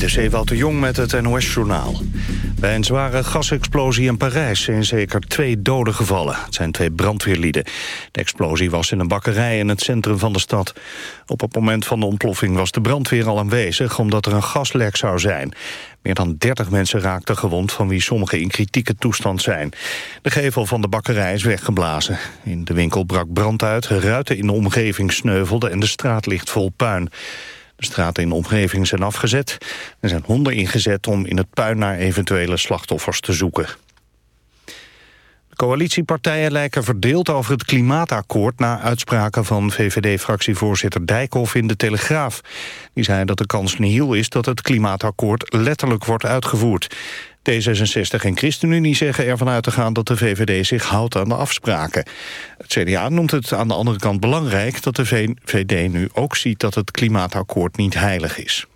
Dit is Ewout de Jong met het NOS-journaal. Bij een zware gasexplosie in Parijs zijn zeker twee doden gevallen. Het zijn twee brandweerlieden. De explosie was in een bakkerij in het centrum van de stad. Op het moment van de ontploffing was de brandweer al aanwezig... omdat er een gaslek zou zijn. Meer dan 30 mensen raakten gewond, van wie sommigen in kritieke toestand zijn. De gevel van de bakkerij is weggeblazen. In de winkel brak brand uit, ruiten in de omgeving sneuvelden... en de straat ligt vol puin. De straten in de omgeving zijn afgezet. Er zijn honden ingezet om in het puin naar eventuele slachtoffers te zoeken. De coalitiepartijen lijken verdeeld over het klimaatakkoord... na uitspraken van VVD-fractievoorzitter Dijkhoff in De Telegraaf. Die zei dat de kans nihil is dat het klimaatakkoord letterlijk wordt uitgevoerd. D66 en ChristenUnie zeggen ervan uit te gaan dat de VVD zich houdt aan de afspraken. Het CDA noemt het aan de andere kant belangrijk dat de VVD nu ook ziet dat het klimaatakkoord niet heilig is.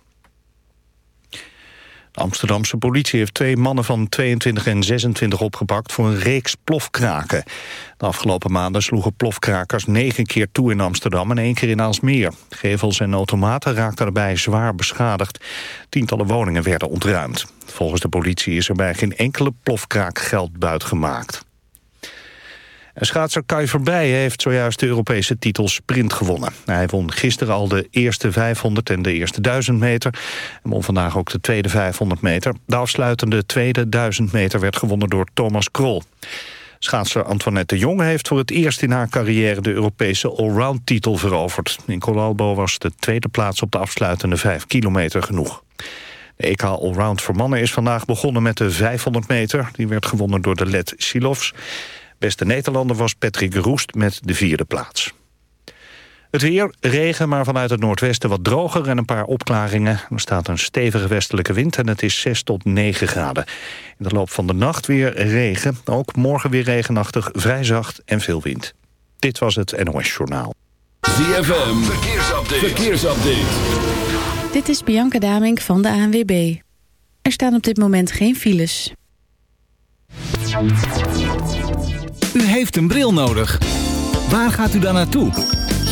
De Amsterdamse politie heeft twee mannen van 22 en 26 opgepakt voor een reeks plofkraken. Afgelopen maanden sloegen plofkrakers negen keer toe in Amsterdam en één keer in Aalsmeer. Gevels en automaten raakten erbij zwaar beschadigd. Tientallen woningen werden ontruimd. Volgens de politie is er bij geen enkele plofkraak geld buitgemaakt. En schaatser Kai Verbijen heeft zojuist de Europese titel sprint gewonnen. Hij won gisteren al de eerste 500 en de eerste 1000 meter. En won vandaag ook de tweede 500 meter. De afsluitende tweede 1000 meter werd gewonnen door Thomas Krol. Schaatser Antoinette de Jong heeft voor het eerst in haar carrière... de Europese allround-titel veroverd. In Colalbo was de tweede plaats op de afsluitende 5 kilometer genoeg. De EK Allround voor mannen is vandaag begonnen met de 500 meter. Die werd gewonnen door de Let Silovs. Beste Nederlander was Patrick Roest met de vierde plaats. Het weer, regen, maar vanuit het noordwesten wat droger en een paar opklaringen. Er staat een stevige westelijke wind en het is 6 tot 9 graden. In de loop van de nacht weer regen. Ook morgen weer regenachtig, vrij zacht en veel wind. Dit was het NOS Journaal. ZFM, verkeersupdate. verkeersupdate. Dit is Bianca Damink van de ANWB. Er staan op dit moment geen files. U heeft een bril nodig. Waar gaat u dan naartoe?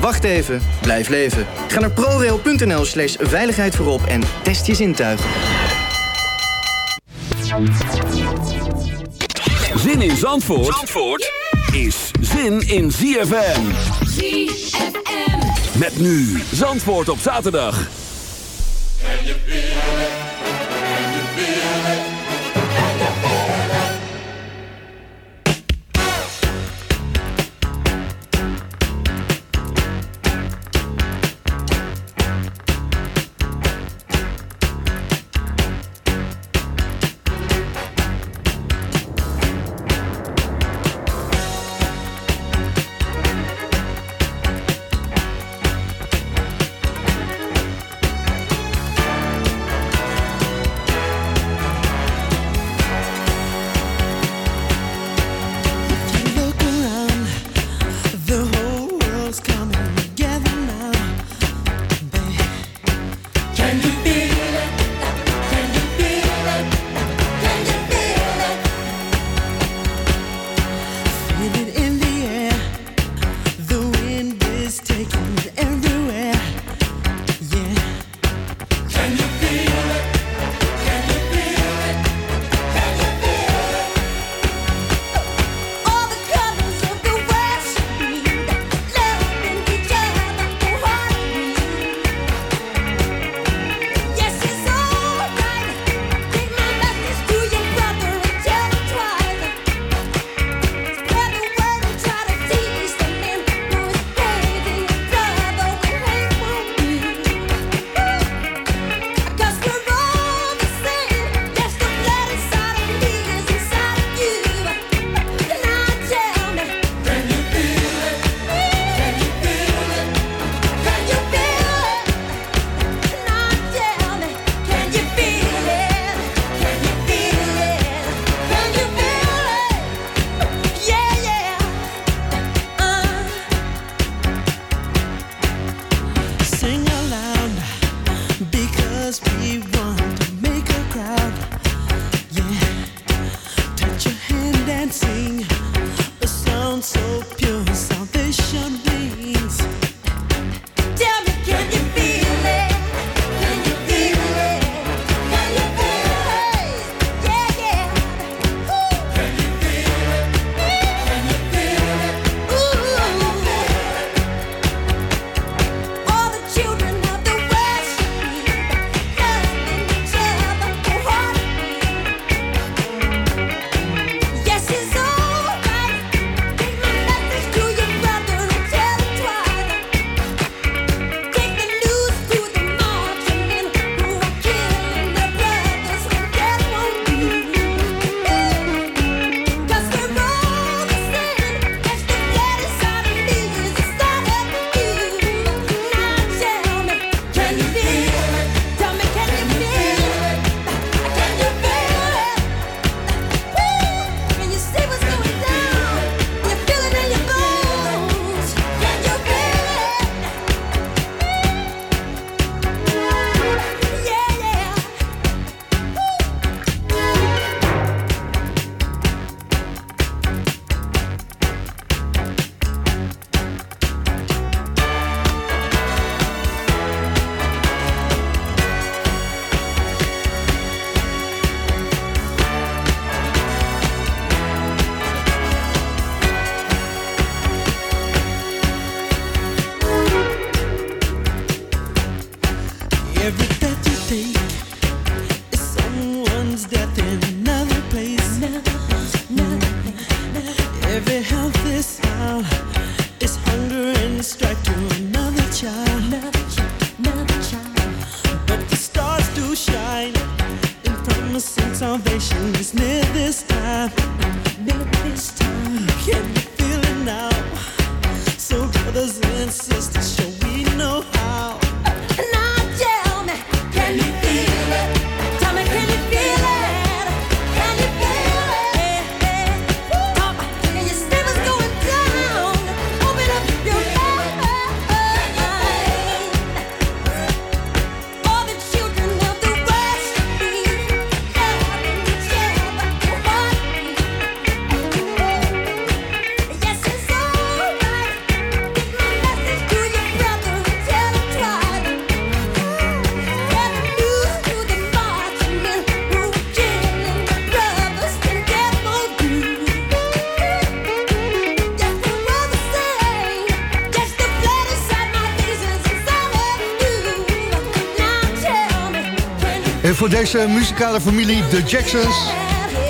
Wacht even, blijf leven. Ga naar prorail.nl slash veiligheid voorop en test je zintuigen. Zin in Zandvoort, Zandvoort is zin in ZFM. ZFM. Met nu Zandvoort op zaterdag. Can you feel it? Can you feel it? Deze muzikale familie, de Jacksons,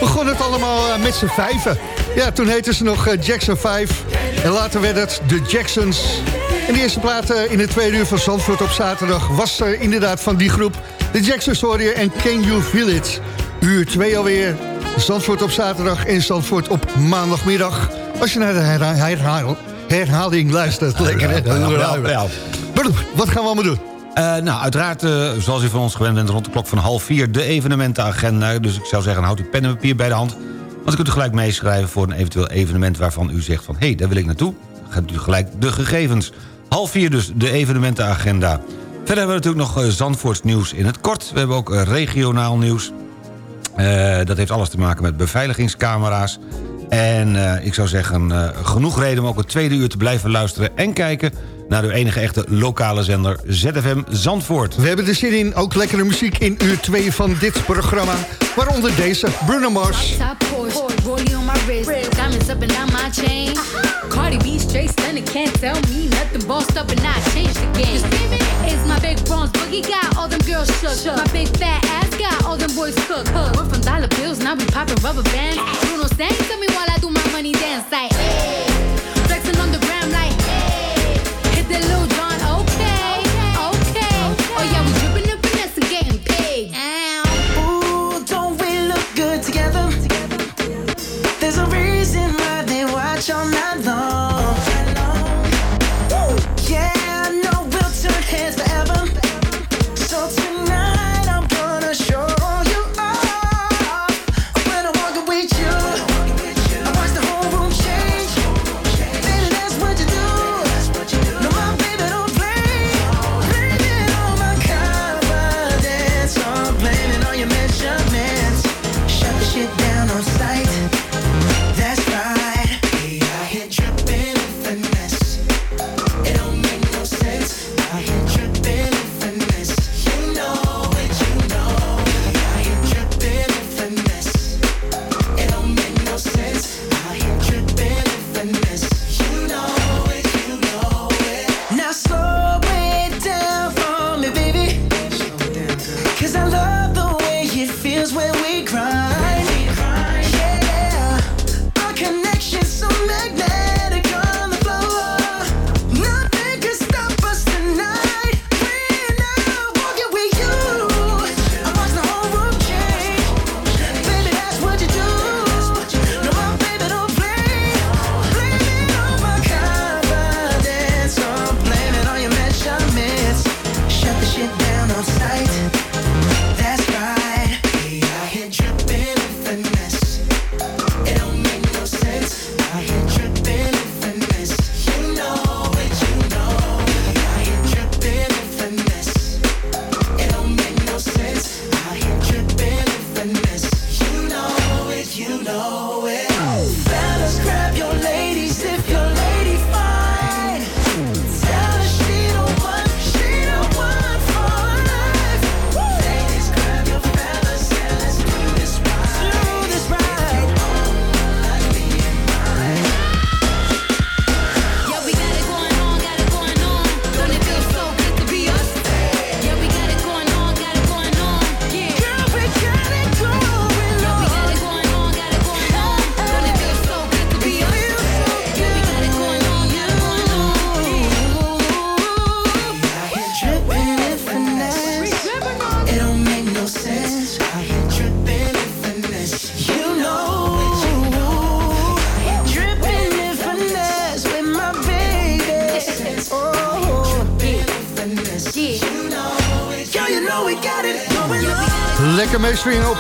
begon het allemaal eh, met z'n vijven. Ja, toen heten ze nog eh, Jackson 5. En later werd het de Jacksons. En de eerste plaat in het tweede uur van Zandvoort op zaterdag... was er inderdaad van die groep. De Jacksons je en Can You Feel It? Uur 2 alweer. Zandvoort op zaterdag en Zandvoort op maandagmiddag. Als je naar de herhaling luistert. Lekker, hè? ja. Wat gaan we allemaal doen? Eh, nou, uiteraard, eh, zoals u van ons gewend bent... rond de klok van half vier de evenementenagenda. Dus ik zou zeggen, houd uw pen en papier bij de hand. Want u kunt u gelijk meeschrijven voor een eventueel evenement... waarvan u zegt van, hé, hey, daar wil ik naartoe. Gaat u gelijk de gegevens. Half vier dus, de evenementenagenda. Verder hebben we natuurlijk nog eh, Zandvoorts nieuws in het kort. We hebben ook regionaal nieuws. Dat heeft alles te maken met beveiligingscamera's. En eh, ik zou zeggen, eh, genoeg reden om ook het tweede uur te blijven luisteren... en kijken naar uw enige echte lokale zender ZFM Zandvoort. We hebben er zin in, ook lekkere muziek in uur 2 van dit programma. Waaronder deze, Bruno Mars. My wrist, diamonds up and down my chain. Cardi B straight stunning, can't tell me nothing. Bossed up and I changed the game. It's my big bronze boogie got all them girls shook. My big fat ass got all them boys cooked. Dollar bills, now we popping rubber bands. Bruno sang to me while I do my money dance like. Hey.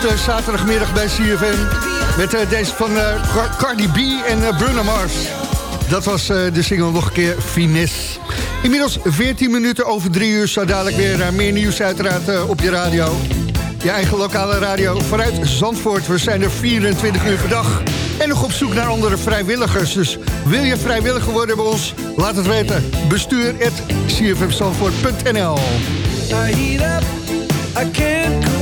zaterdagmiddag bij CFM. Met eh, deze van eh, Cardi B en uh, Bruno Mars. Dat was de single nog een keer Finesse. Inmiddels 14 minuten over 3 uur. zou dadelijk weer meer nieuws uiteraard op je radio. Je eigen lokale radio vanuit Zandvoort. We zijn er 24 uur per dag. En nog op zoek naar andere vrijwilligers. Dus wil je vrijwilliger worden bij ons? Laat het weten. Bestuur at cfmzandvoort.nl I can't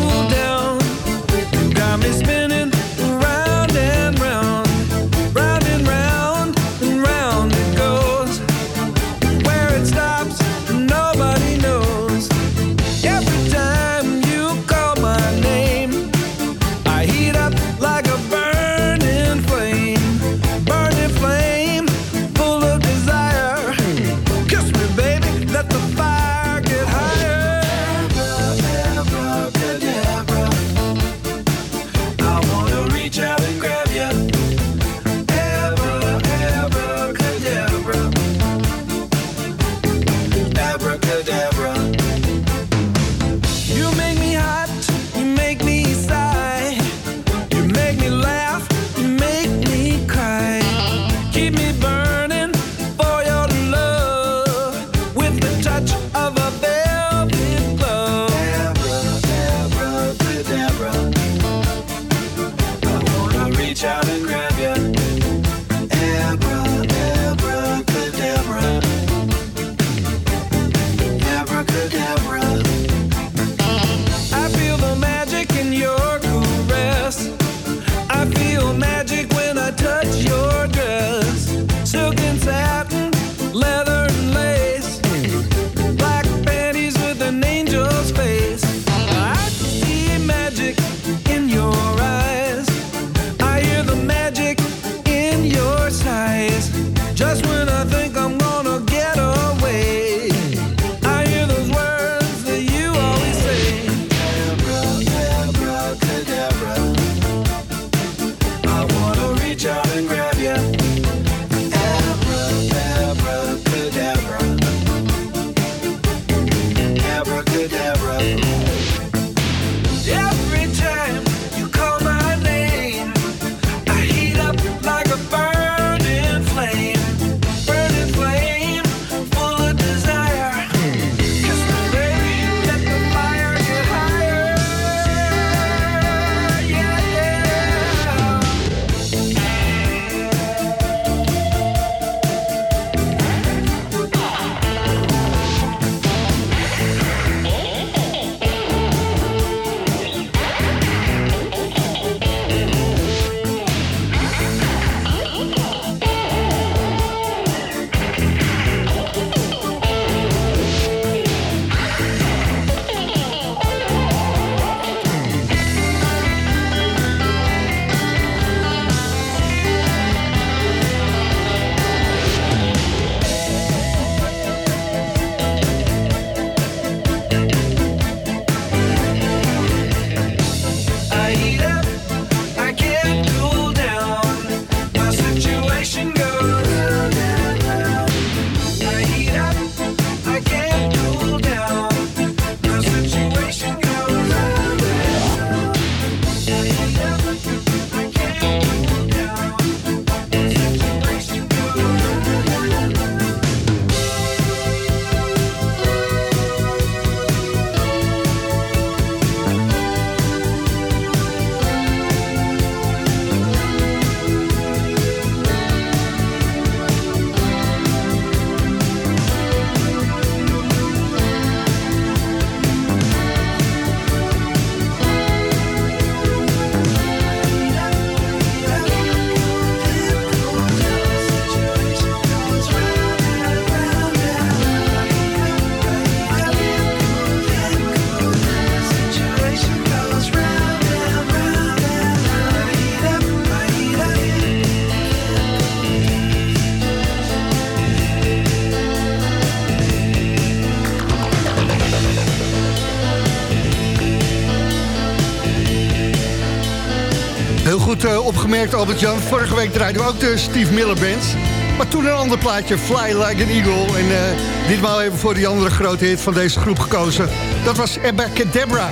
goed eh, opgemerkt, Albert-Jan. Vorige week draaiden we ook de Steve Miller Band. Maar toen een ander plaatje, Fly Like an Eagle. En uh, ditmaal even voor die andere grote hit van deze groep gekozen. Dat was Abracadabra.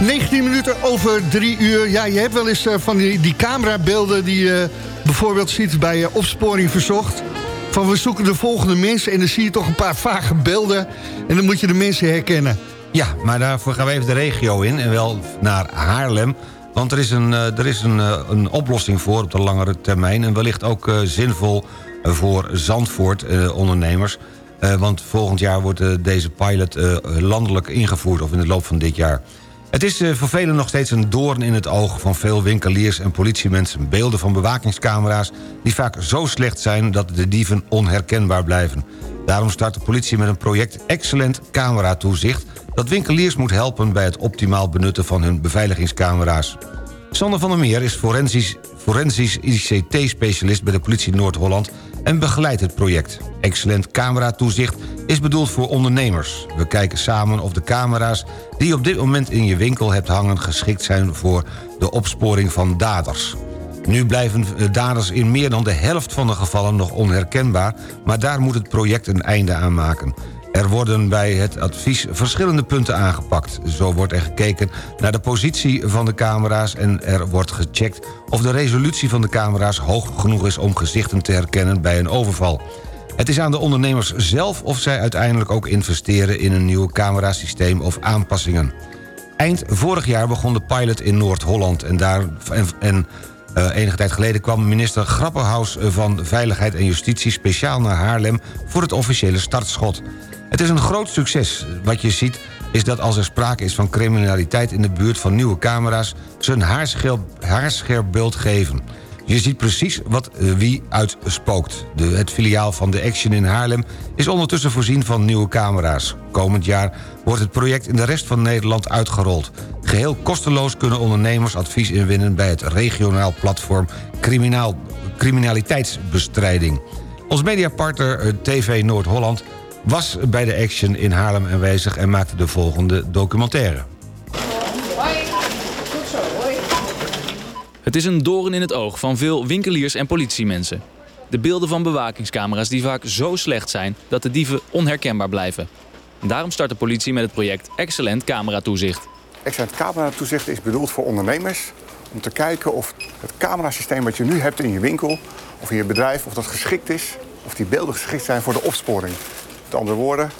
19 minuten over 3 uur. Ja, je hebt wel eens eh, van die, die camerabeelden die je bijvoorbeeld ziet bij Opsporing Verzocht. Van we zoeken de volgende mensen en dan zie je toch een paar vage beelden. En dan moet je de mensen herkennen. Ja, maar daarvoor gaan we even de regio in en wel naar Haarlem... Want er is een, eh, er is een, eh, een oplossing voor op de langere termijn... en wellicht ook eh, zinvol voor Zandvoort-ondernemers. want volgend jaar wordt deze pilot landelijk ingevoerd... of in de loop van dit jaar. Het is voor velen nog steeds een doorn in het oog van veel winkeliers en politiemensen. Beelden van bewakingscamera's die vaak zo slecht zijn... dat de dieven onherkenbaar blijven. Daarom start de politie met een project Excellent Camera Toezicht... dat winkeliers moet helpen bij het optimaal benutten van hun beveiligingscamera's. Sander van der Meer is forensisch, forensisch ICT-specialist bij de politie Noord-Holland... en begeleidt het project. Excellent Camera-toezicht is bedoeld voor ondernemers. We kijken samen of de camera's die je op dit moment in je winkel hebt hangen... geschikt zijn voor de opsporing van daders. Nu blijven eh, daders in meer dan de helft van de gevallen nog onherkenbaar... maar daar moet het project een einde aan maken. Er worden bij het advies verschillende punten aangepakt. Zo wordt er gekeken naar de positie van de camera's... en er wordt gecheckt of de resolutie van de camera's hoog genoeg is... om gezichten te herkennen bij een overval. Het is aan de ondernemers zelf of zij uiteindelijk ook investeren... in een nieuw camerasysteem of aanpassingen. Eind vorig jaar begon de pilot in Noord-Holland... en, daar, en, en eh, enige tijd geleden kwam minister Grapperhaus van Veiligheid en Justitie... speciaal naar Haarlem voor het officiële startschot. Het is een groot succes. Wat je ziet is dat als er sprake is van criminaliteit in de buurt van nieuwe camera's... ze een haarscherp beeld geven. Je ziet precies wat eh, wie uitspookt. De, het filiaal van de Action in Haarlem is ondertussen voorzien van nieuwe camera's. Komend jaar wordt het project in de rest van Nederland uitgerold. Geheel kosteloos kunnen ondernemers advies inwinnen... bij het regionaal platform Criminaal, Criminaliteitsbestrijding. Ons mediapartner eh, TV Noord-Holland was bij de Action in Haarlem aanwezig... en maakte de volgende documentaire. Het is een doorn in het oog van veel winkeliers en politiemensen. De beelden van bewakingscamera's die vaak zo slecht zijn dat de dieven onherkenbaar blijven. En daarom start de politie met het project Excellent Camera Toezicht. Excellent cameratoezicht is bedoeld voor ondernemers om te kijken of het camerasysteem wat je nu hebt in je winkel of in je bedrijf, of dat geschikt is, of die beelden geschikt zijn voor de opsporing. Met andere woorden,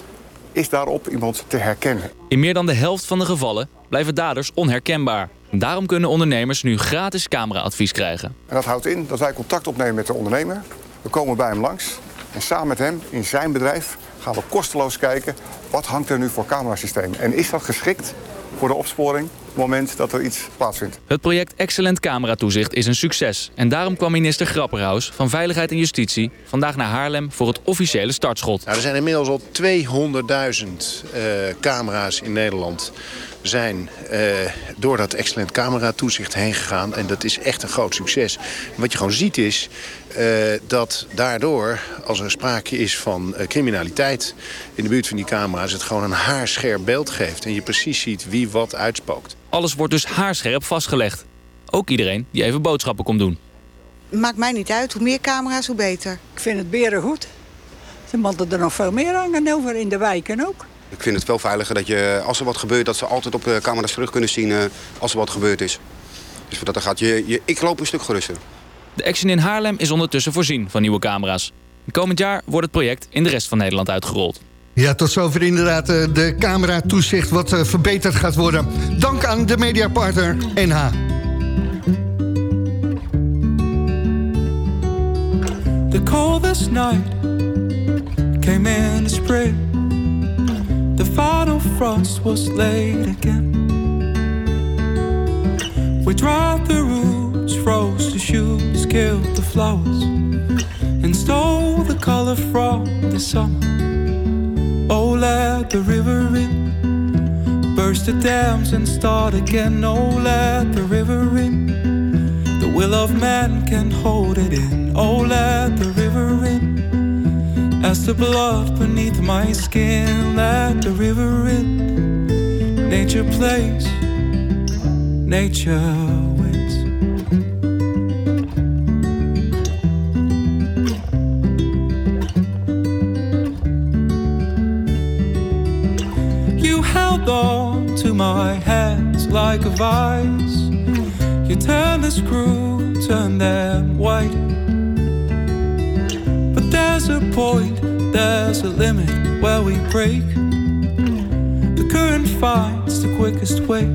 is daarop iemand te herkennen. In meer dan de helft van de gevallen blijven daders onherkenbaar. Daarom kunnen ondernemers nu gratis cameraadvies krijgen. En dat houdt in dat wij contact opnemen met de ondernemer. We komen bij hem langs en samen met hem in zijn bedrijf gaan we kosteloos kijken wat hangt er nu voor camerasysteem. En is dat geschikt voor de opsporing op het moment dat er iets plaatsvindt. Het project Excellent Camera Toezicht is een succes. En daarom kwam minister Grapperhaus van Veiligheid en Justitie vandaag naar Haarlem voor het officiële startschot. Nou, er zijn inmiddels al 200.000 eh, camera's in Nederland zijn eh, door dat excellent camera toezicht heen gegaan. En dat is echt een groot succes. Wat je gewoon ziet is eh, dat daardoor, als er sprake is van eh, criminaliteit in de buurt van die camera's, het gewoon een haarscherp beeld geeft. En je precies ziet wie wat uitspookt. Alles wordt dus haarscherp vastgelegd. Ook iedereen die even boodschappen komt doen. Maakt mij niet uit. Hoe meer camera's, hoe beter. Ik vind het beren goed. Ze moeten er nog veel meer hangen over in de wijken ook. Ik vind het veel veiliger dat je, als er wat gebeurt, dat ze altijd op de camera's terug kunnen zien eh, als er wat gebeurd is. Dus voor dat er gaat, je, je, ik loop een stuk geruster. De Action in Haarlem is ondertussen voorzien van nieuwe camera's. Komend jaar wordt het project in de rest van Nederland uitgerold. Ja, tot zover inderdaad eh, de camera-toezicht wat eh, verbeterd gaat worden. Dank aan de mediapartner NH. The coldest night came in the spring. The final frost was laid again. We dried the roots, froze the shoots, killed the flowers, and stole the color from the summer. Oh, let the river in, burst the dams and start again. Oh, let the river in. The will of man can hold it in. Oh, let the river in. As the blood beneath my skin, let the river in. Nature plays, nature wins. You held on to my hands like a vice. You turn the screw, turn them white. There's a point, there's a limit where we break. The current finds the quickest way.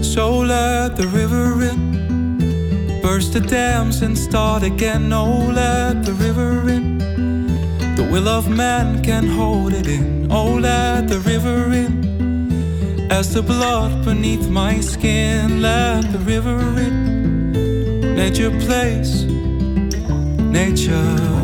So let the river in. Burst the dams and start again. Oh, let the river in. The will of man can hold it in. Oh, let the river in. As the blood beneath my skin, let the river in. Nature plays, nature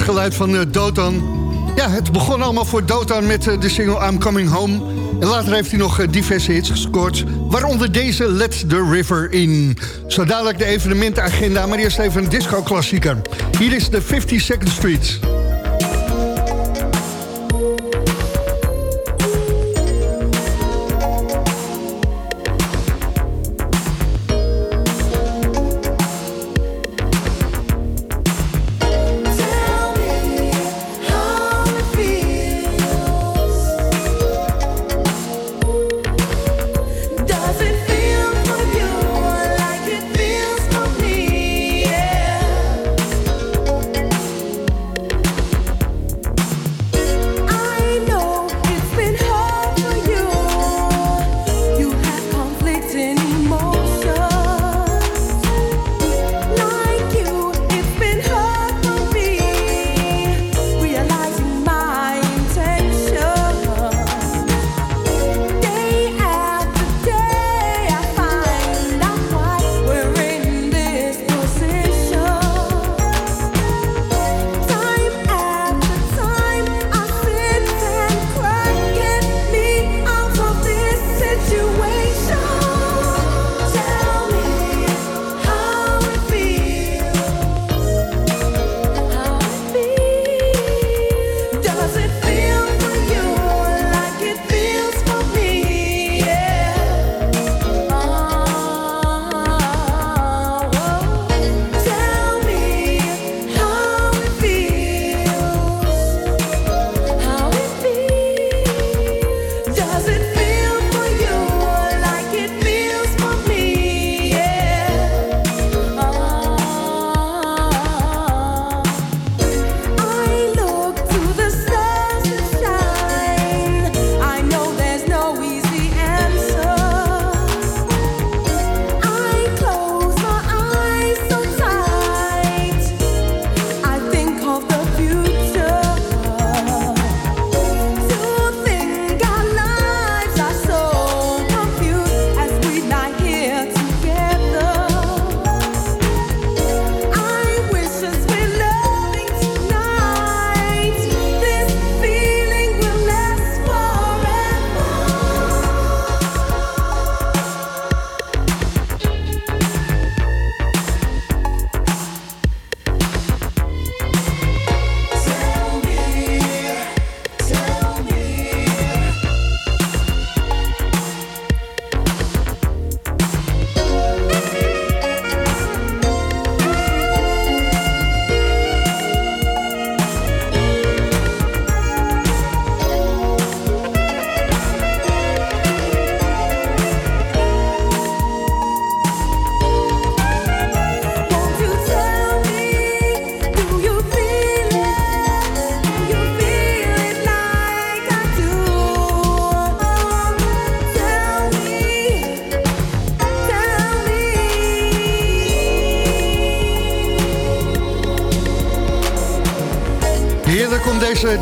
het geluid van eh, Dotan. Ja, het begon allemaal voor Dotan met eh, de single I'm Coming Home. En later heeft hij nog eh, diverse hits gescoord. Waaronder deze Let the River In. Zo dadelijk de evenementenagenda, maar eerst even een disco-klassieker. Hier is de 52nd Street.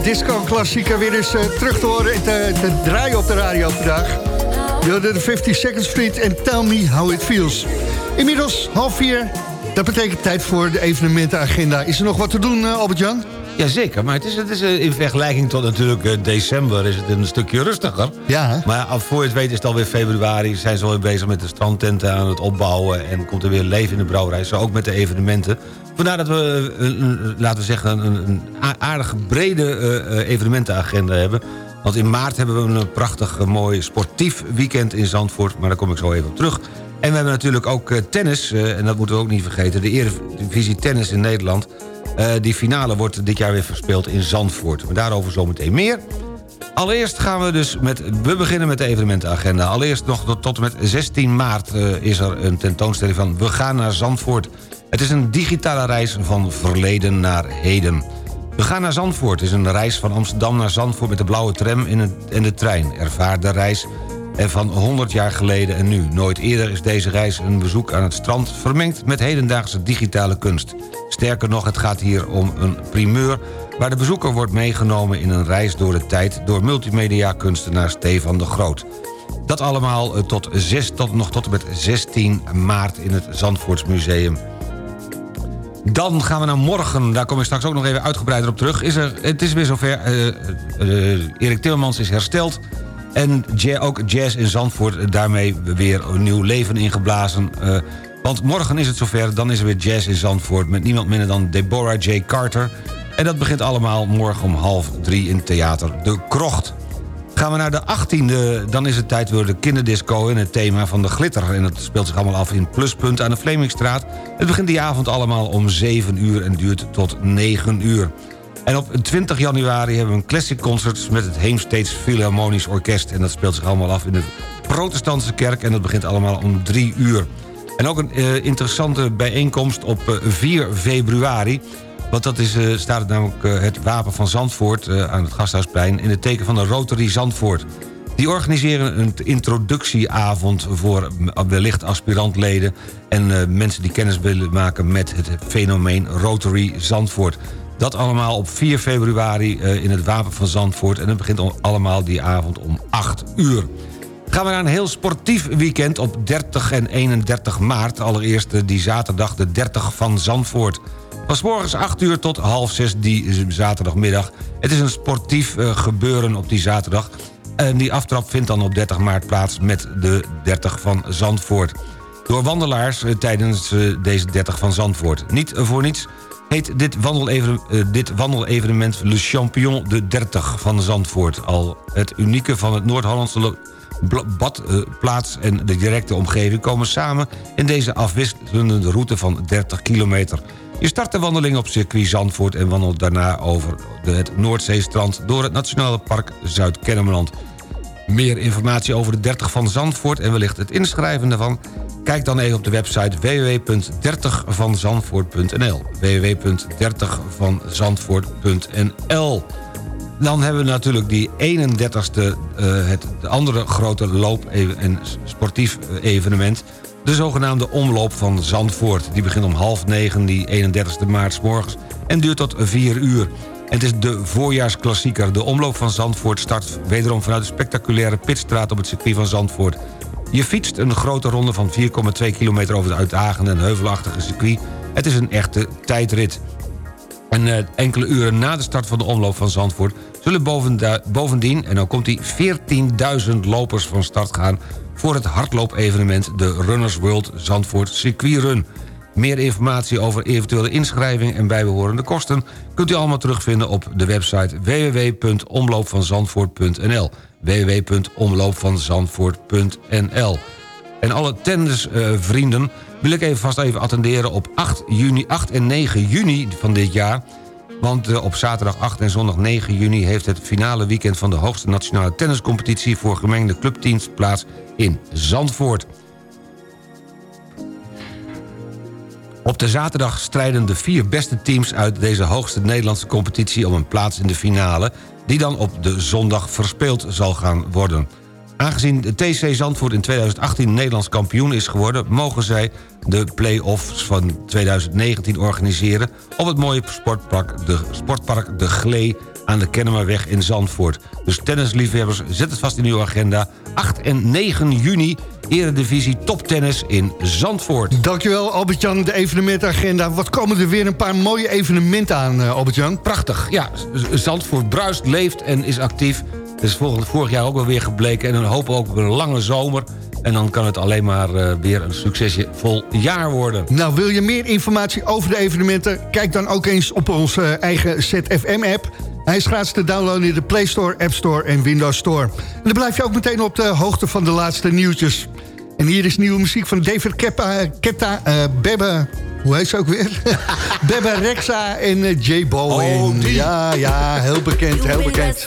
Disco-klassieker weer eens eh, terug te horen en te, te draaien op de radio vandaag. Je de 52nd Street en Tell Me How It Feels. Inmiddels half vier, dat betekent tijd voor de evenementenagenda. Is er nog wat te doen, eh, Albert-Jan? Jazeker, maar het is, het is eh, in vergelijking tot natuurlijk eh, december... is het een stukje rustiger. Ja. Maar voor je het weet is het alweer februari. Zijn ze alweer bezig met de strandtenten aan het opbouwen... en komt er weer leven in de brouwerij. Zo ook met de evenementen. Vandaar dat we, eh, laten we zeggen, een, een aardig brede evenementenagenda hebben. Want in maart hebben we een prachtig mooi sportief weekend in Zandvoort. Maar daar kom ik zo even op terug. En we hebben natuurlijk ook tennis, en dat moeten we ook niet vergeten... de Eredivisie Tennis in Nederland. Eh, die finale wordt dit jaar weer verspeeld in Zandvoort. Maar daarover zometeen meer. Allereerst gaan we dus met... We beginnen met de evenementenagenda. Allereerst nog tot, en met 16 maart eh, is er een tentoonstelling van... We gaan naar Zandvoort. Het is een digitale reis van verleden naar heden. We gaan naar Zandvoort. Is een reis van Amsterdam naar Zandvoort... met de blauwe tram en de trein. Ervaar de reis en van 100 jaar geleden en nu. Nooit eerder is deze reis een bezoek aan het strand... vermengd met hedendaagse digitale kunst. Sterker nog, het gaat hier om een primeur... waar de bezoeker wordt meegenomen in een reis door de tijd... door multimedia-kunstenaar Stefan de Groot. Dat allemaal eh, tot, 6, tot, nog tot en met 16 maart in het Zandvoortsmuseum. Dan gaan we naar morgen. Daar kom ik straks ook nog even uitgebreider op terug. Is er, het is weer zover. eh, Erik Timmermans is hersteld. En ook jazz in Zandvoort eh, daarmee weer een nieuw leven ingeblazen. Eh, want morgen is het zover. Dan is er weer jazz in Zandvoort. Met niemand minder dan Deborah J. Carter. En dat begint allemaal morgen om half drie in Theater De Krocht. Gaan we naar de 18e, dan is het tijd voor de kinderdisco... in het thema van de glitter. En dat speelt zich allemaal af in Pluspunt aan de Vlemingstraat. Het begint die avond allemaal om 7 uur en duurt tot 9 uur. En op 20 januari hebben we een classic concert... met het Heemsteeds Philharmonisch Orkest. En dat speelt zich allemaal af in de protestantse kerk... en dat begint allemaal om 3 uur. En ook een eh, interessante bijeenkomst op eh, 4 februari... Want dat is, eh, staat namelijk eh, het wapen van Zandvoort eh, aan het Gasthuisplein... in het teken van de Rotary Zandvoort. Die organiseren een introductieavond voor eh, wellicht aspirantleden... en eh, mensen die kennis willen maken met het fenomeen Rotary Zandvoort. Dat allemaal op 4 februari eh, in het wapen van Zandvoort... en dat begint al- allemaal die avond om 8 uur. Gaan we naar een heel sportief weekend op 30 en 31 maart. Allereerst eh, die zaterdag de 30 van Zandvoort. Van morgens 8 uur tot half 6 die zaterdagmiddag. Het is een sportief eh, gebeuren op die zaterdag. En die aftrap vindt dan op 30 maart plaats met de 30 van Zandvoort. Door wandelaars tijdens deze 30 van Zandvoort. Niet voor niets heet dit, wandeleven, eh, dit wandelevenement Le Champion de 30 van Zandvoort. Al het unieke van het Noord-Hollandse badplaats en de directe omgeving komen samen in deze afwisselende route van 30 kilometer. Je start de wandeling op circuit Zandvoort en wandelt daarna over het Noordzeestrand door het Nationale Park Zuid-Kennemerland. Meer informatie over de 30 van Zandvoort en wellicht het inschrijven daarvan... kijk dan even op de website www.30vanzandvoort.nl www.30vanzandvoort.nl Dan hebben we natuurlijk die 31ste, eh, het de andere grote loop- en sportief eh, evenement... de zogenaamde Omloop van Zandvoort. Die begint om half negen, die 31ste maart 's morgens... en duurt tot 4 uur. Het is de voorjaarsklassieker. De Omloop van Zandvoort start wederom vanuit de spectaculaire Pitstraat... op het circuit van Zandvoort. Je fietst een grote ronde van 4,2 kilometer over het uitdagende en heuvelachtige circuit. Het is een echte tijdrit. En eh, enkele uren na de start van de omloop van Zandvoort... zullen bovendien, en dan komt die 14.000 lopers van start gaan... voor het hardloopevenement de Runners World Zandvoort Circuit Run. Meer informatie over eventuele inschrijving en bijbehorende kosten... kunt u allemaal terugvinden op de website www.omloopvanzandvoort.nl www.omloopvanzandvoort.nl en alle tennisvrienden wil ik even vast even attenderen op 8, juni, 8 en 9 juni van dit jaar. Want eh, op zaterdag 8 en zondag 9 juni... heeft het finale weekend van de hoogste nationale tenniscompetitie... voor gemengde clubteams plaats in Zandvoort. Op de zaterdag strijden de vier beste teams uit deze hoogste Nederlandse competitie... om een plaats in de finale, die dan op de zondag verspeeld zal gaan worden. Aangezien de TC Zandvoort in 2018 Nederlands kampioen is geworden... mogen zij de play-offs van 2019 organiseren... op het mooie sportpark De, sportpark de Glee aan de Kennemerweg in Zandvoort. Dus tennisliefhebbers, zet het vast in uw agenda. 8 en 9 juni, Eredivisie Toptennis in Zandvoort. Dankjewel Albert-Jan, de evenementagenda. Wat komen er weer een paar mooie evenementen aan, eh, Albert-Jan? Prachtig, ja. Zandvoort bruist, leeft en is actief. Dat is vorig jaar ook wel weer gebleken. En dan hopen we ook op een lange zomer. En dan kan het alleen maar eh, weer een succesje vol jaar worden. Nou, wil je meer informatie over de evenementen? Kijk dan ook eens op onze eigen ZFM-app. Hij is gratis te downloaden in de Play Store, App Store en Windows Store. En dan blijf je ook meteen op de hoogte van de laatste nieuwtjes. En hier is nieuwe muziek van David Keppa, Kepta, eh, Bebbe... Hoe heet ze ook weer? Bebbe Rexa en eh, J Balwin. ja, ja, heel bekend, heel bekend.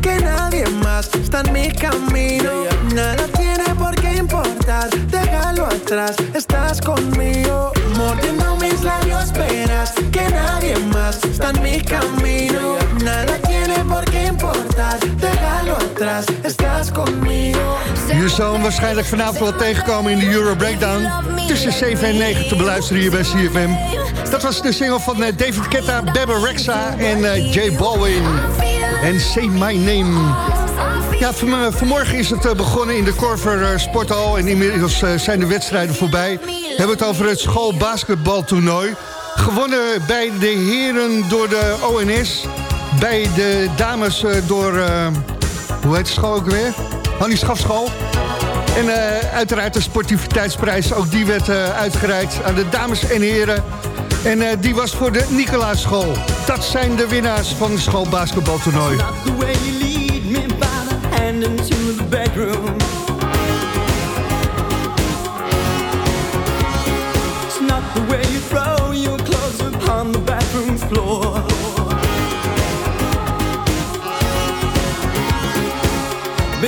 que nadie más está en mi camino. Nada tiene por qué importar, déjalo atrás, estás conmigo. Mordiendo mis labios, esperas que nadie más está en mi camino. Nada tiene por qué importar, estás. Je zal hem waarschijnlijk vanavond wel tegenkomen in de Euro Breakdown. Tussen 7 en 9 te beluisteren hier bij CFM. Dat was de single van eh, David Ketta, Bebe Rexa en eh, Jay Baldwin. En Say My Name. Ja, van, vanmorgen is het eh, begonnen in de Corver eh, Sporthal. En inmiddels eh, zijn de wedstrijden voorbij. We hebben het over het schoolbasketbaltoernooi. Gewonnen bij de heren door de ONS. Bij de dames eh, door... eh, hoe heet de school ook weer? Hannie Schafschool. En eh, uiteraard de sportiviteitsprijs, ook die werd eh, uitgereikt aan de dames en heren. En eh, die was voor de Nicolaaschool. Dat zijn de winnaars van het schoolbasketbaltoernooi.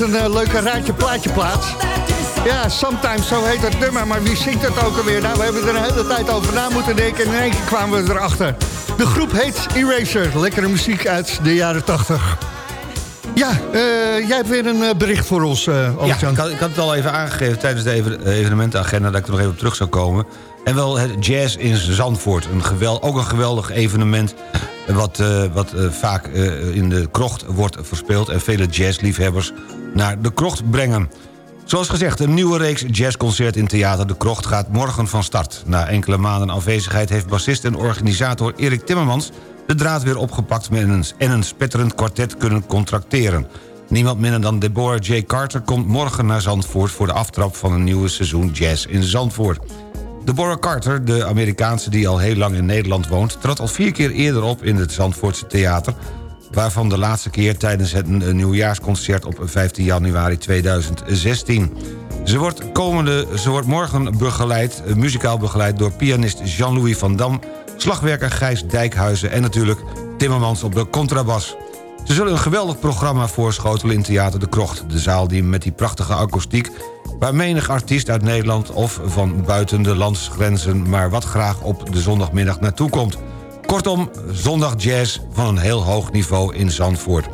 Een eh, leuke raadje plaatje plaats. Ja, sometimes, zo heet het nummer. Maar wie zingt het ook alweer? Nou, we hebben er een hele tijd over na moeten denken. En in één keer kwamen we erachter. De groep heet Eraser. Lekkere muziek uit de jaren 80. Ja, eh, jij hebt weer een eh, bericht voor ons, eh Ja, ik had, ik had het al even aangegeven tijdens de even- evenementenagenda... dat ik er nog even op terug zou komen. En wel het Jazz in Zandvoort. Een gewel, ook een geweldig evenement... wat, eh, wat eh, vaak eh, in de krocht wordt verspeeld... en vele jazzliefhebbers naar de krocht brengen. Zoals gezegd, een nieuwe reeks jazzconcert in Theater De Krocht gaat morgen van start. Na enkele maanden afwezigheid heeft bassist en organisator Erik Timmermans... de draad weer opgepakt met een, en een spetterend kwartet kunnen contracteren. Niemand minder dan Deborah J. Carter komt morgen naar Zandvoort... voor de aftrap van een nieuwe seizoen jazz in Zandvoort. Deborah Carter, de Amerikaanse die al heel lang in Nederland woont... trad al vier keer eerder op in het Zandvoortse theater... waarvan de laatste keer tijdens het nieuwjaarsconcert op 15 januari 2016. Ze wordt, komende, ze wordt morgen begeleid, eh, muzikaal begeleid door pianist Jean-Louis van Dam... slagwerker Gijs Dijkhuizen en natuurlijk Timmermans op de contrabas. Ze zullen een geweldig programma voorschotelen in Theater de Krocht. De zaal die met die prachtige akoestiek... waar menig artiest uit Nederland of van buiten de landsgrenzen... maar wat graag op de zondagmiddag naartoe komt. Kortom, zondag jazz van een heel hoog niveau in Zandvoort.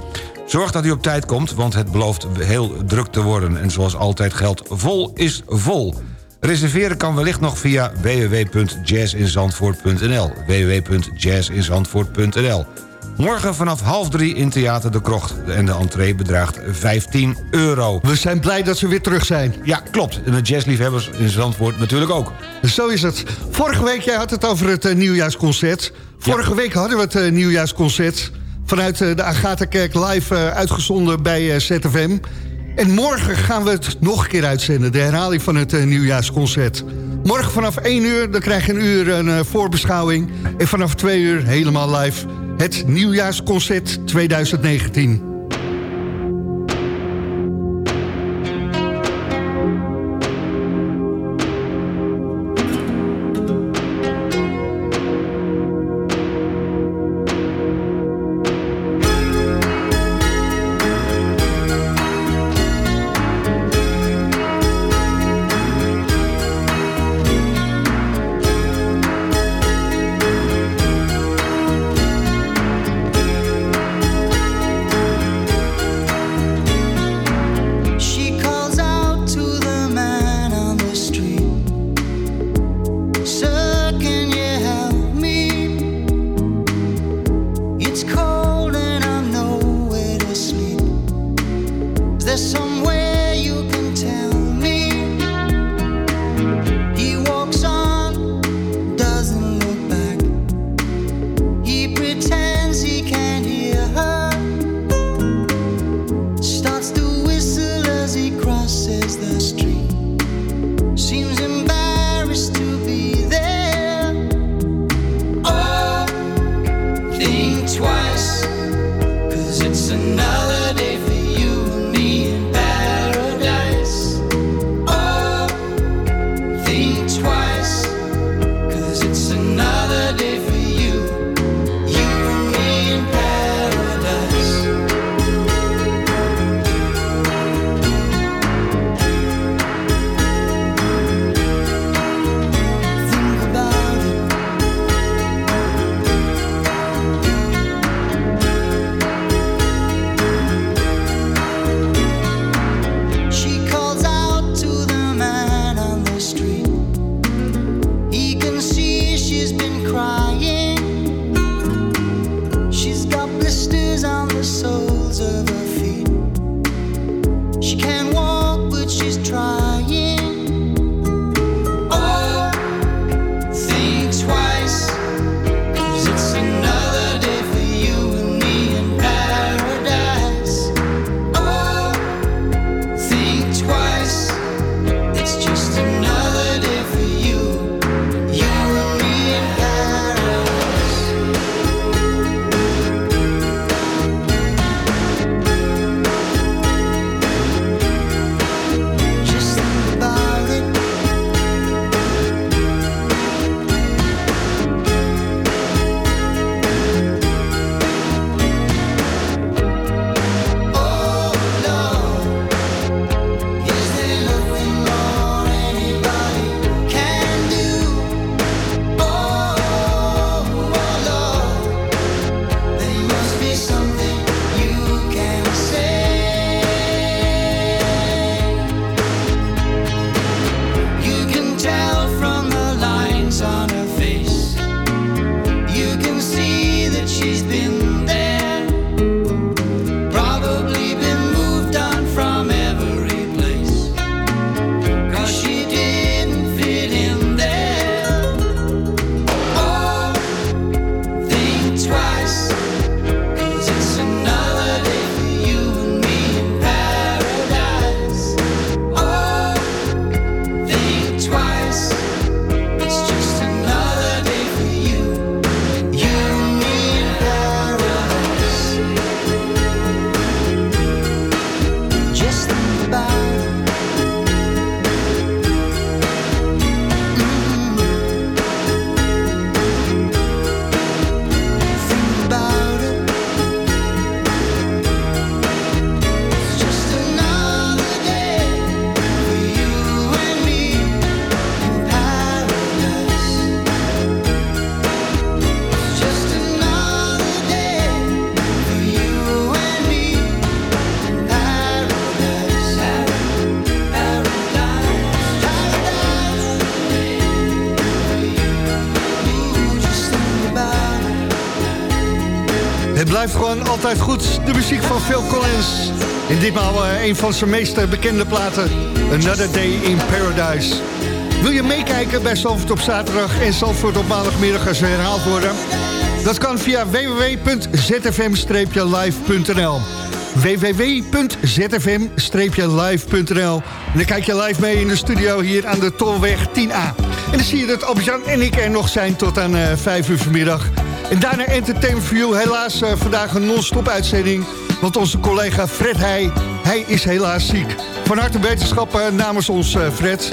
Zorg dat u op tijd komt, want het belooft heel druk te worden. En zoals altijd geldt, vol is vol. Reserveren kan wellicht nog via www.jazzinzandvoort.nl www.jazzinzandvoort.nl Morgen vanaf half drie in Theater de Krocht. En de entree bedraagt 15 euro. We zijn blij dat ze weer terug zijn. Ja, klopt. En de jazzliefhebbers in Zandvoort natuurlijk ook. Zo is het. Vorige week, jij had het over het eh, nieuwjaarsconcert. Vorige week hadden we het eh, nieuwjaarsconcert... vanuit eh, de Agatha-kerk live uitgezonden bij ZFM. En morgen gaan we het nog een keer uitzenden. De herhaling van het nieuwjaarsconcert. Morgen vanaf 1 uur, dan krijg je een uur een voorbeschouwing. En vanaf 2 uur helemaal live het nieuwjaarsconcert 2019. Goed. De muziek van Phil Collins. En ditmaal eh, een van zijn meest eh, bekende platen. Another Day in Paradise. Wil je meekijken bij Zalvoort op zaterdag en Zalvoort op maandagmiddag als ze herhaald worden? Dat kan via www.zfm-live.nl www.zfm-live.nl En dan kijk je live mee in de studio hier aan de Tolweg 10A. En dan zie je dat Albert-Jan en ik er nog zijn tot aan uh, 5 uur vanmiddag. En daarna Entertainment for You. Helaas uh, vandaag een non-stop uitzending. Want onze collega Fred Heij, hij is helaas ziek. Van harte wetenschap uh, namens ons, uh, Fred.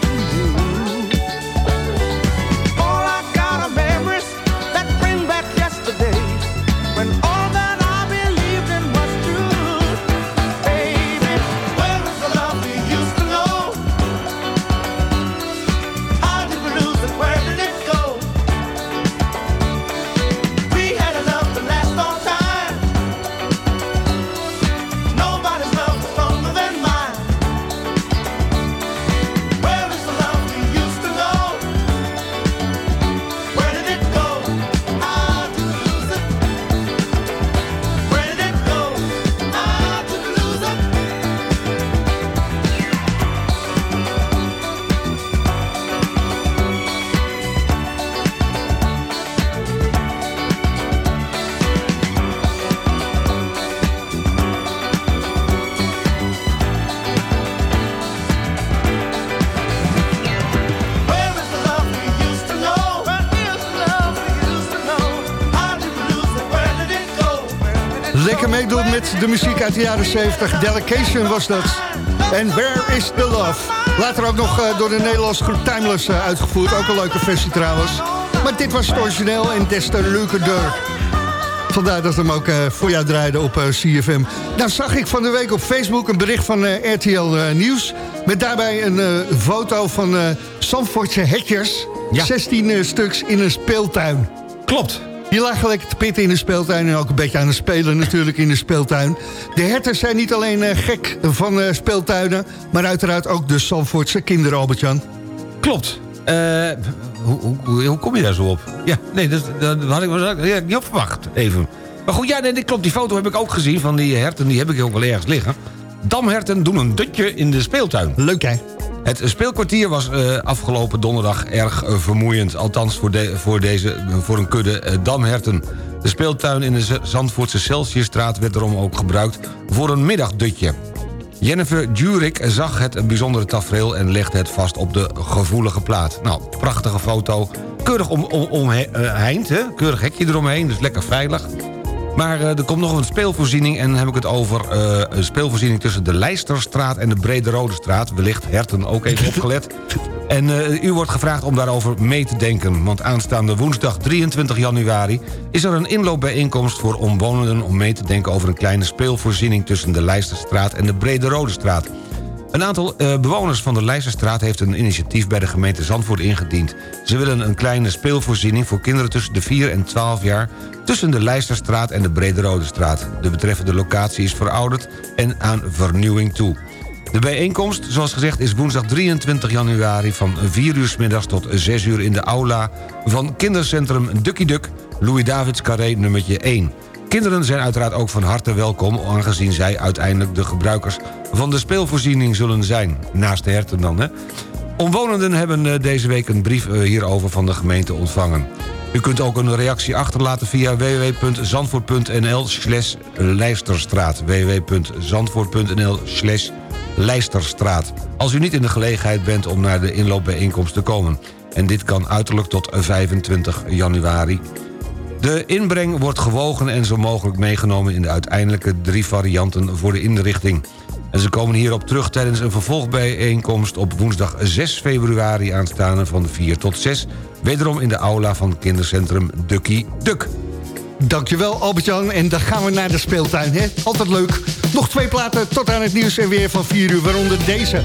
met de muziek uit de jaren 70. Delegation was dat. En Where is the Love? Later ook nog eh, door de Nederlandse groep Timeless eh, uitgevoerd. Ook een leuke versie trouwens. Maar dit was het origineel en des te leuker. Vandaar dat we hem ook eh, voor jou draaiden op CFM. Nou zag ik van de week op Facebook een bericht van RTL Nieuws... met daarbij een foto van Zandvoortse hekjes. 16 eh, stuks in een speeltuin. Klopt. Die lagen lekker te pitten in de speeltuin... en ook een beetje aan het spelen natuurlijk in de speeltuin. De herters zijn niet alleen eh, gek van eh, speeltuinen... maar uiteraard ook de Zandvoortse kinderen, Albert-Jan. Klopt. Eh, hoe, hoe, hoe, kom je daar zo op? Ja, nee, dat, dat had ik dat niet op verwacht. Even. Maar goed, ja, nee, dit klopt. Die foto heb ik ook gezien van die herten. Die heb ik ook wel ergens liggen. Damherten doen een dutje in de speeltuin. Leuk, hè? Het speelkwartier was eh, afgelopen donderdag erg eh, vermoeiend. Althans voor, de, voor, deze, voor een kudde eh, damherten. De speeltuin in de Zandvoortse Celsiusstraat werd daarom ook gebruikt voor een middagdutje. Jennifer Jurik zag het bijzondere tafereel en legde het vast op de gevoelige plaat. Nou, prachtige foto. Keurig om, om, omheind, hè? keurig hekje eromheen, dus lekker veilig. Maar eh, er komt nog een speelvoorziening en dan heb ik het over eh, een speelvoorziening tussen de Leisterstraat en de Brede Rode Straat. Wellicht Herten ook even opgelet. En eh, u wordt gevraagd om daarover mee te denken. Want aanstaande woensdag 23 januari is er een inloopbijeenkomst voor omwonenden om mee te denken over een kleine speelvoorziening tussen de Leisterstraat en de Brede Rode Straat. Een aantal eh, bewoners van de Leijzerstraat heeft een initiatief bij de gemeente Zandvoort ingediend. Ze willen een kleine speelvoorziening voor kinderen tussen de 4 en 12 jaar... tussen de Leijsterstraat en de Brederode straat. De betreffende locatie is verouderd en aan vernieuwing toe. De bijeenkomst, zoals gezegd, is woensdag 23 januari... van 4 uur 's middags tot 6 uur in de aula van kindercentrum Ducky Duck... Louis Davids Carré nummertje 1. Kinderen zijn uiteraard ook van harte welkom... aangezien zij uiteindelijk de gebruikers van de speelvoorziening zullen zijn. Naast de herten dan, hè? Omwonenden hebben eh, deze week een brief eh, hierover van de gemeente ontvangen. U kunt ook een reactie achterlaten via www.zandvoort.nl slash lijsterstraat. www.zandvoort.nl slash lijsterstraat. Als u niet in de gelegenheid bent om naar de inloopbijeenkomst te komen. En dit kan uiterlijk tot 25 januari. De inbreng wordt gewogen en zo mogelijk meegenomen... in de uiteindelijke drie varianten voor de inrichting. En ze komen hierop terug tijdens een vervolgbijeenkomst... op woensdag 6 februari aanstaande van 4 tot 6... wederom in de aula van kindercentrum Ducky Duck. Dankjewel Albert-Jan. En dan gaan we naar de speeltuin. Hè? Altijd leuk. Nog twee platen tot aan het nieuws en weer van 4 uur. Waaronder deze.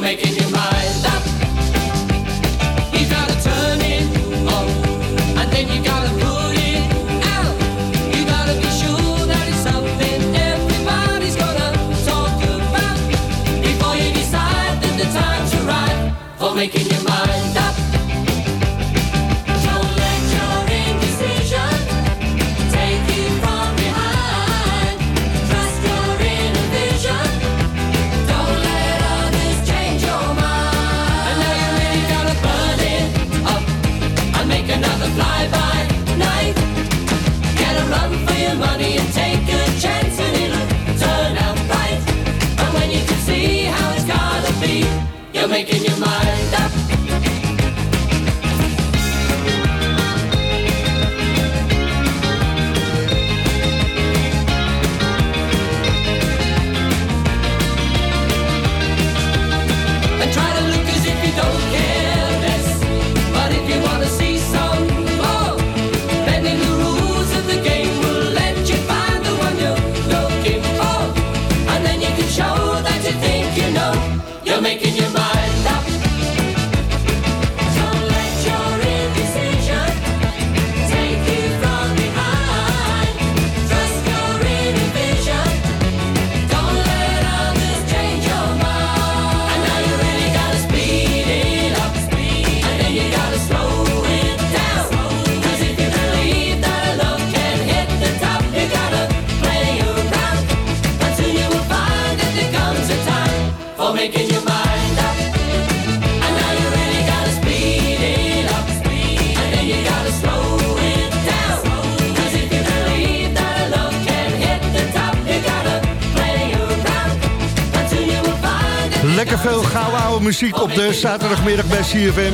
Making your mind up. You making your mind up. Op zaterdagmiddag bij CFM.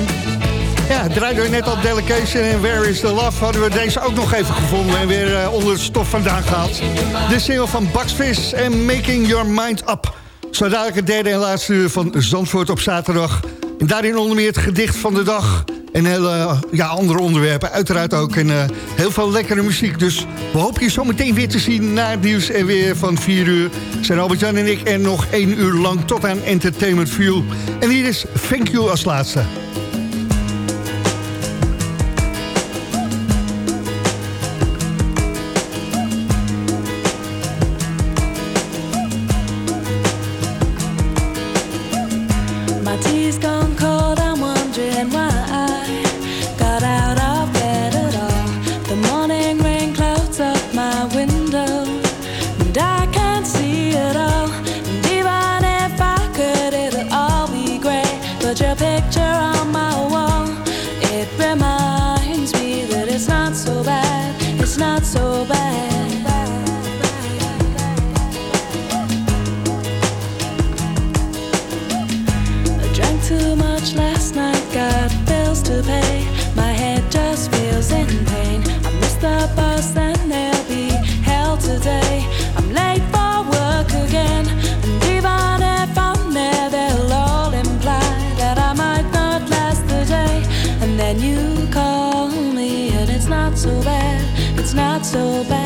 Ja, draaiden we net al Delegation en Where is the Love... hadden we deze ook nog even gevonden en weer eh, onder het stof vandaan gehaald. De single van Fizz en Making Your Mind Up. Zo dadelijk het derde en laatste uur van Zandvoort op zaterdag. En daarin onder meer het gedicht van de dag... En hele ja, andere onderwerpen, uiteraard ook. En eh, heel veel lekkere muziek. Dus we hopen je zo meteen weer te zien na het nieuws en weer van 4 uur. Zijn Albert-Jan en ik en nog één uur lang tot aan Entertainment View. En hier is Thank You als laatste. so bad.